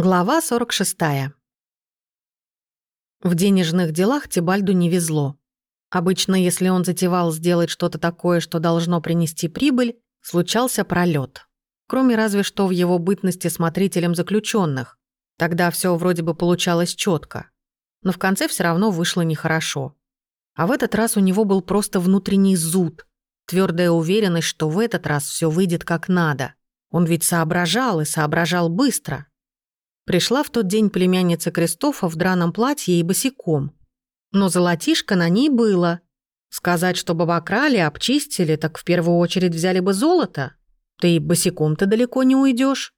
Глава 46. В денежных делах Тибальду не везло. Обычно, если он затевал сделать что-то такое, что должно принести прибыль, случался пролет. Кроме разве что в его бытности смотрителем заключенных. Тогда все вроде бы получалось четко. Но в конце все равно вышло нехорошо. А в этот раз у него был просто внутренний зуд, твердая уверенность, что в этот раз все выйдет как надо. Он ведь соображал и соображал быстро. Пришла в тот день племянница Кристофа в драном платье и босиком. Но золотишко на ней было. Сказать, чтобы обокрали, обчистили, так в первую очередь взяли бы золото. Ты и босиком-то далеко не уйдешь.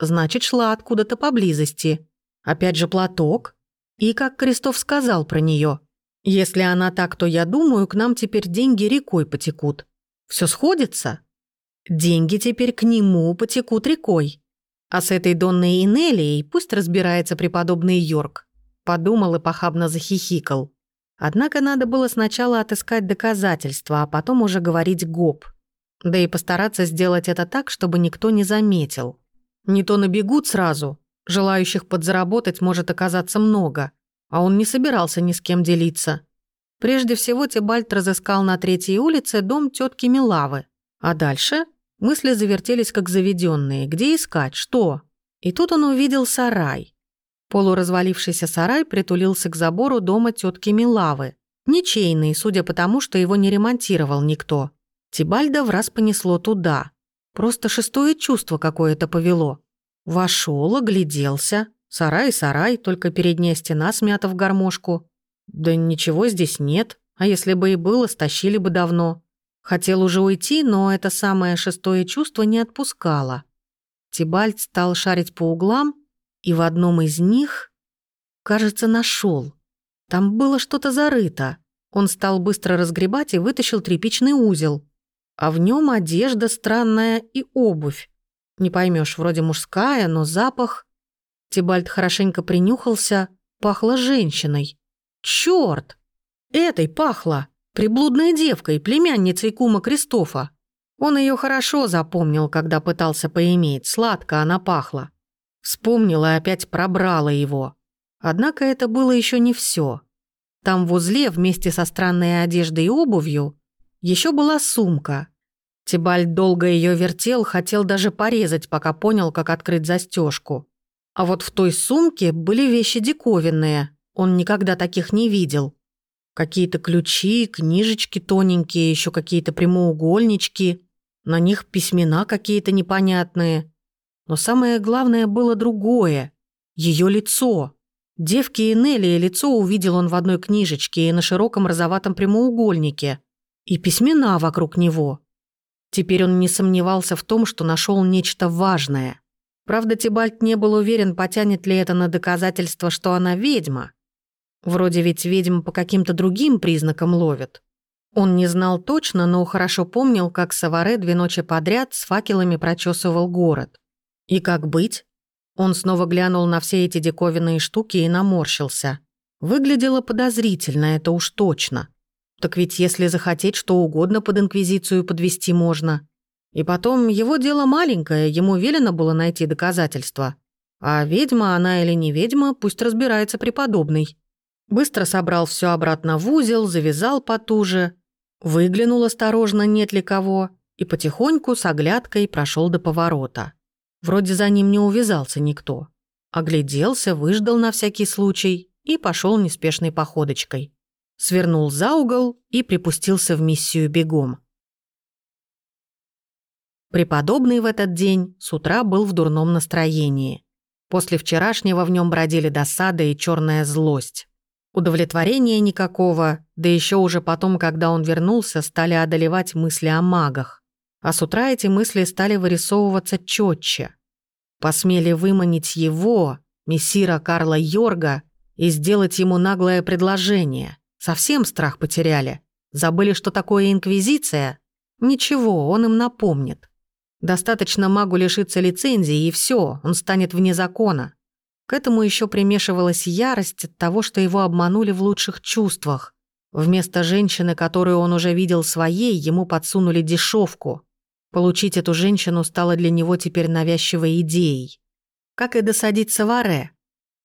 Значит, шла откуда-то поблизости. Опять же платок. И как Крестов сказал про нее, если она так, то я думаю, к нам теперь деньги рекой потекут. Все сходится? Деньги теперь к нему потекут рекой. А с этой Донной Инелией пусть разбирается преподобный Йорк. Подумал и похабно захихикал. Однако надо было сначала отыскать доказательства, а потом уже говорить гоп. Да и постараться сделать это так, чтобы никто не заметил. Не то набегут сразу. Желающих подзаработать может оказаться много. А он не собирался ни с кем делиться. Прежде всего Тибальт разыскал на третьей улице дом тетки Милавы. А дальше Мысли завертелись как заведенные. Где искать? Что? И тут он увидел сарай. Полуразвалившийся сарай притулился к забору дома тетки Милавы. Ничейный, судя по тому, что его не ремонтировал никто. Тибальда в раз понесло туда. Просто шестое чувство какое-то повело. Вошел, огляделся. Сарай, сарай, только передняя стена смята в гармошку. Да ничего здесь нет, а если бы и было, стащили бы давно. Хотел уже уйти, но это самое шестое чувство не отпускало. Тибальд стал шарить по углам, и в одном из них, кажется, нашел. Там было что-то зарыто. Он стал быстро разгребать и вытащил тряпичный узел. А в нем одежда странная и обувь. Не поймешь, вроде мужская, но запах... Тибальд хорошенько принюхался, пахло женщиной. Чёрт! Этой пахло! Приблудной девкой, племянницей кума Кристофа. Он ее хорошо запомнил, когда пытался поиметь, сладко она пахла. Вспомнил и опять пробрала его. Однако это было еще не все. Там в узле вместе со странной одеждой и обувью еще была сумка. Тибальд долго ее вертел, хотел даже порезать, пока понял, как открыть застежку. А вот в той сумке были вещи диковинные. Он никогда таких не видел. Какие-то ключи, книжечки тоненькие, еще какие-то прямоугольнички. На них письмена какие-то непонятные. Но самое главное было другое. Ее лицо. Девки и лицо увидел он в одной книжечке и на широком розоватом прямоугольнике. И письмена вокруг него. Теперь он не сомневался в том, что нашел нечто важное. Правда, Тибальт не был уверен, потянет ли это на доказательство, что она ведьма. Вроде ведь ведьм по каким-то другим признакам ловят. Он не знал точно, но хорошо помнил, как Саваре две ночи подряд с факелами прочесывал город. И как быть? Он снова глянул на все эти диковинные штуки и наморщился. Выглядело подозрительно, это уж точно. Так ведь если захотеть, что угодно под Инквизицию подвести можно. И потом, его дело маленькое, ему велено было найти доказательства. А ведьма она или не ведьма, пусть разбирается преподобный. Быстро собрал все обратно в узел, завязал потуже, выглянул осторожно, нет ли кого, и потихоньку с оглядкой прошел до поворота. Вроде за ним не увязался никто. Огляделся, выждал на всякий случай и пошел неспешной походочкой. Свернул за угол и припустился в миссию бегом. Преподобный в этот день с утра был в дурном настроении. После вчерашнего в нем бродили досада и черная злость. Удовлетворения никакого, да еще уже потом, когда он вернулся, стали одолевать мысли о магах. А с утра эти мысли стали вырисовываться четче. Посмели выманить его, мессира Карла Йорга, и сделать ему наглое предложение. Совсем страх потеряли. Забыли, что такое инквизиция? Ничего, он им напомнит. Достаточно магу лишиться лицензии, и все, он станет вне закона. К этому еще примешивалась ярость от того, что его обманули в лучших чувствах. Вместо женщины, которую он уже видел своей, ему подсунули дешевку. Получить эту женщину стало для него теперь навязчивой идеей. как и досадить Саваре.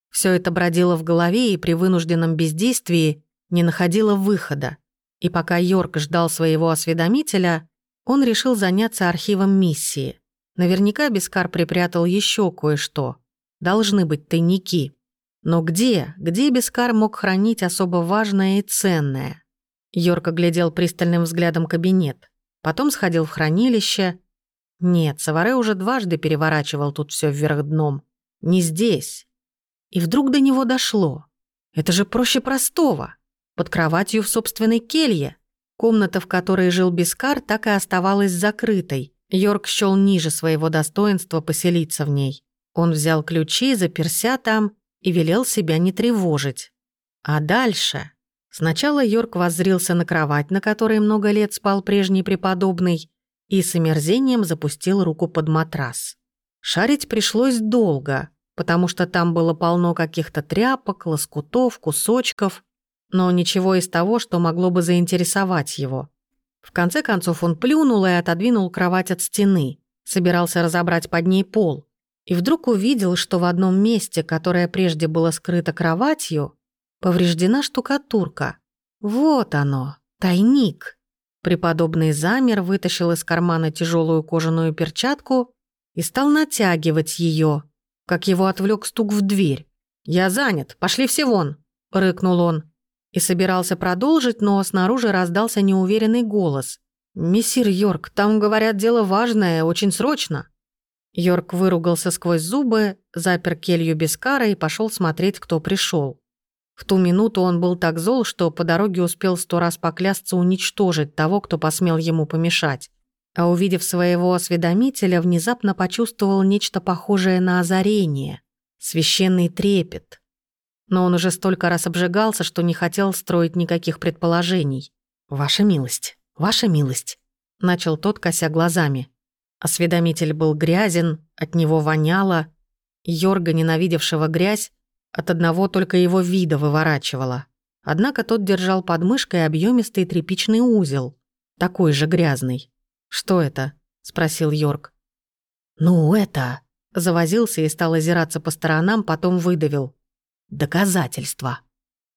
Все это бродило в голове и при вынужденном бездействии не находило выхода. И пока Йорк ждал своего осведомителя, он решил заняться архивом миссии. Наверняка Бескар припрятал еще кое-что. Должны быть тайники. Но где, где Бескар мог хранить особо важное и ценное? Йорк оглядел пристальным взглядом кабинет. Потом сходил в хранилище. Нет, Саваре уже дважды переворачивал тут все вверх дном. Не здесь. И вдруг до него дошло. Это же проще простого. Под кроватью в собственной келье. Комната, в которой жил Бескар, так и оставалась закрытой. Йорк счёл ниже своего достоинства поселиться в ней. Он взял ключи, заперся там и велел себя не тревожить. А дальше... Сначала Йорк воззрился на кровать, на которой много лет спал прежний преподобный, и с омерзением запустил руку под матрас. Шарить пришлось долго, потому что там было полно каких-то тряпок, лоскутов, кусочков, но ничего из того, что могло бы заинтересовать его. В конце концов он плюнул и отодвинул кровать от стены, собирался разобрать под ней пол, и вдруг увидел, что в одном месте, которое прежде было скрыто кроватью, Повреждена штукатурка. Вот оно, тайник. Преподобный замер, вытащил из кармана тяжелую кожаную перчатку и стал натягивать ее, как его отвлек стук в дверь. «Я занят, пошли все вон!» – рыкнул он. И собирался продолжить, но снаружи раздался неуверенный голос. «Мессир Йорк, там, говорят, дело важное, очень срочно». Йорк выругался сквозь зубы, запер келью без кара и пошел смотреть, кто пришел. В ту минуту он был так зол, что по дороге успел сто раз поклясться уничтожить того, кто посмел ему помешать. А увидев своего осведомителя, внезапно почувствовал нечто похожее на озарение, священный трепет. Но он уже столько раз обжигался, что не хотел строить никаких предположений. «Ваша милость, ваша милость», — начал тот, кося глазами. Осведомитель был грязен, от него воняло. Йорга, ненавидевшего грязь, от одного только его вида выворачивало. Однако тот держал под мышкой объемистый тряпичный узел, такой же грязный. «Что это?» — спросил Йорк. «Ну, это...» — завозился и стал озираться по сторонам, потом выдавил. «Доказательства».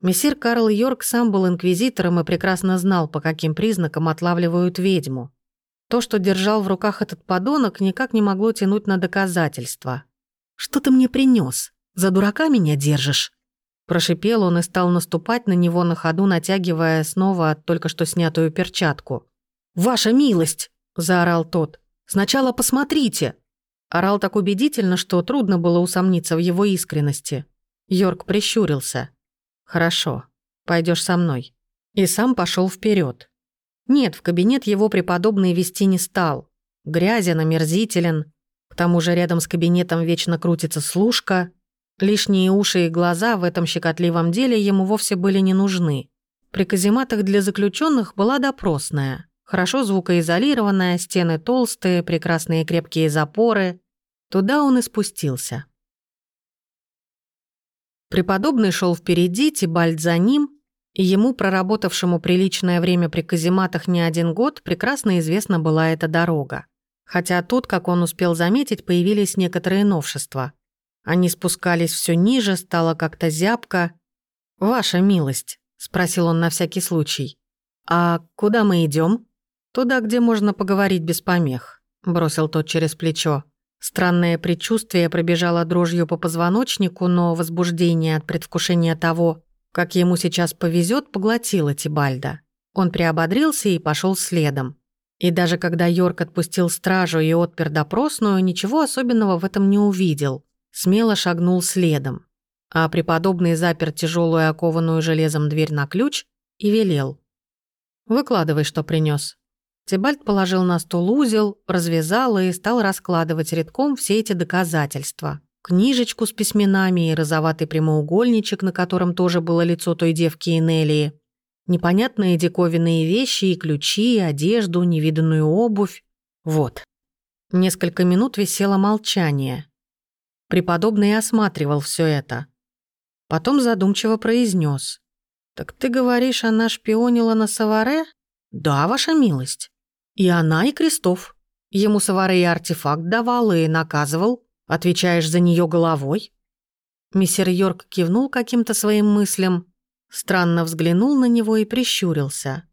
Мессир Карл Йорк сам был инквизитором и прекрасно знал, по каким признакам отлавливают ведьму. То, что держал в руках этот подонок, никак не могло тянуть на доказательства. «Что ты мне принес? За дурака меня держишь?» Прошипел он и стал наступать на него на ходу, натягивая снова только что снятую перчатку. «Ваша милость!» – заорал тот. «Сначала посмотрите!» Орал так убедительно, что трудно было усомниться в его искренности. Йорк прищурился. «Хорошо, пойдешь со мной». И сам пошел вперед. Нет, в кабинет его преподобный вести не стал. Грязен, омерзителен. К тому же рядом с кабинетом вечно крутится служка – Лишние уши и глаза в этом щекотливом деле ему вовсе были не нужны. При казематах для заключенных была допросная. Хорошо звукоизолированная, стены толстые, прекрасные крепкие запоры. Туда он и спустился. Преподобный шел впереди, Тибальд за ним, и ему, проработавшему приличное время при казематах не один год, прекрасно известна была эта дорога. Хотя тут, как он успел заметить, появились некоторые новшества – они спускались все ниже, стало как-то зябко. «Ваша милость», — спросил он на всякий случай. «А куда мы идем? «Туда, где можно поговорить без помех», — бросил тот через плечо. Странное предчувствие пробежало дрожью по позвоночнику, но возбуждение от предвкушения того, как ему сейчас повезет, поглотило Тибальда. Он приободрился и пошел следом. И даже когда Йорк отпустил стражу и отпер допросную, ничего особенного в этом не увидел смело шагнул следом, а преподобный запер тяжелую окованную железом дверь на ключ и велел. «Выкладывай, что принес. Тибальд положил на стол узел, развязал и стал раскладывать редком все эти доказательства. Книжечку с письменами и розоватый прямоугольничек, на котором тоже было лицо той девки Энелии. Непонятные диковинные вещи и ключи, и одежду, невиданную обувь. Вот. Несколько минут висело молчание. Преподобный осматривал все это. Потом задумчиво произнес: «Так ты говоришь, она шпионила на Саваре?» «Да, ваша милость. И она, и Крестов. Ему Саваре и артефакт давал, и наказывал. Отвечаешь за нее головой?» Мистер Йорк кивнул каким-то своим мыслям, странно взглянул на него и прищурился.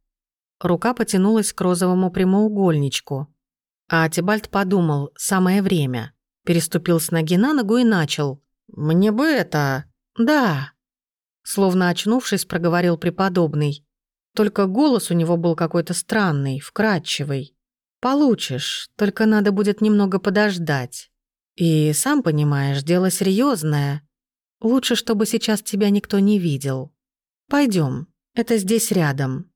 Рука потянулась к розовому прямоугольничку. А Тибальт подумал, самое время. Переступил с ноги на ногу и начал. «Мне бы это...» «Да». Словно очнувшись, проговорил преподобный. Только голос у него был какой-то странный, вкрадчивый. «Получишь, только надо будет немного подождать. И, сам понимаешь, дело серьезное. Лучше, чтобы сейчас тебя никто не видел. Пойдем, это здесь рядом».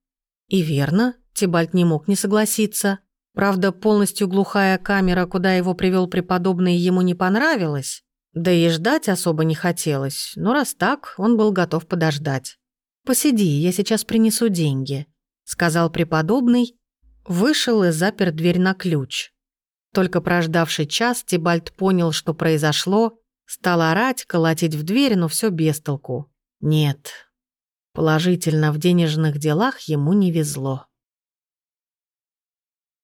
И верно, Тибальт не мог не согласиться. Правда, полностью глухая камера, куда его привел преподобный, ему не понравилась. Да и ждать особо не хотелось, но раз так, он был готов подождать. «Посиди, я сейчас принесу деньги», — сказал преподобный, вышел и запер дверь на ключ. Только прождавший час Тибальт понял, что произошло, стал орать, колотить в дверь, но все без толку. Нет, положительно в денежных делах ему не везло.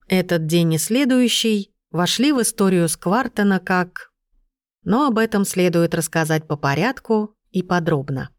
Этот день и следующий вошли в историю Сквартона как... Но об этом следует рассказать по порядку и подробно.